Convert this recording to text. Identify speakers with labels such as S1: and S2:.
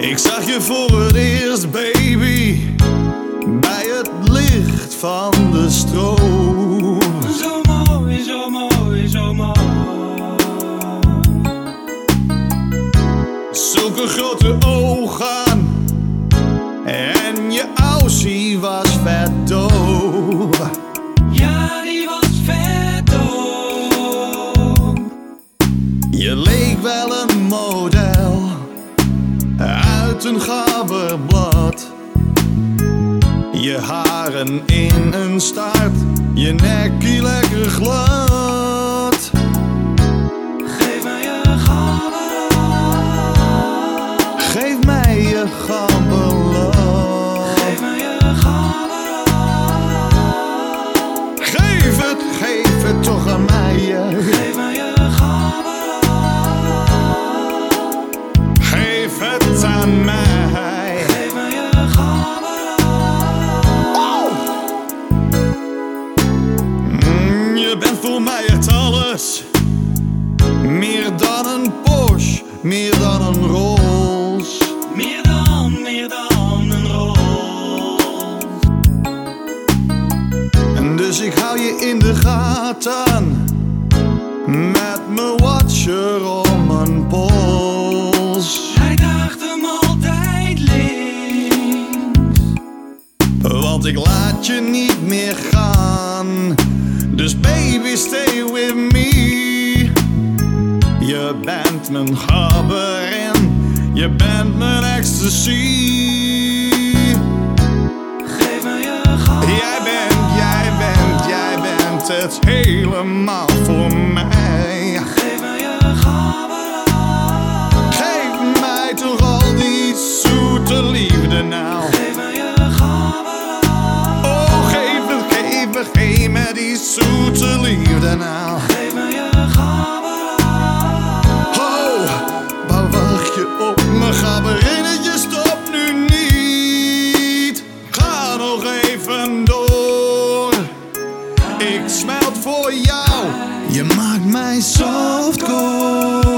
S1: Ik zag je voor het eerst, baby, bij het licht van de stroom.
S2: Zo mooi, zo mooi, zo mooi.
S1: Zulke grote ogen en je aussie was vet uit een gabberblad. Je haren in een staart, je nekkie lekker glad.
S2: Geef mij je gabber.
S1: Geef mij je gabberblad.
S2: Geef mij je.
S1: Geef het, geef het toch aan mij. Voor mij het alles. Meer dan een Porsche, meer dan een Rolls.
S2: Meer dan, meer dan een roos.
S1: En dus ik hou je in de gaten. Met mijn watcher om mijn pols.
S2: Hij draagt hem altijd links.
S1: Want ik laat je niet meer gaan. Dus baby, stay with me. Je bent mijn gabber en je bent mijn ecstasy.
S2: Geef mij je gabber.
S1: Jij bent, jij bent, jij bent het helemaal voor mij.
S2: Je
S1: maakt mij softcore.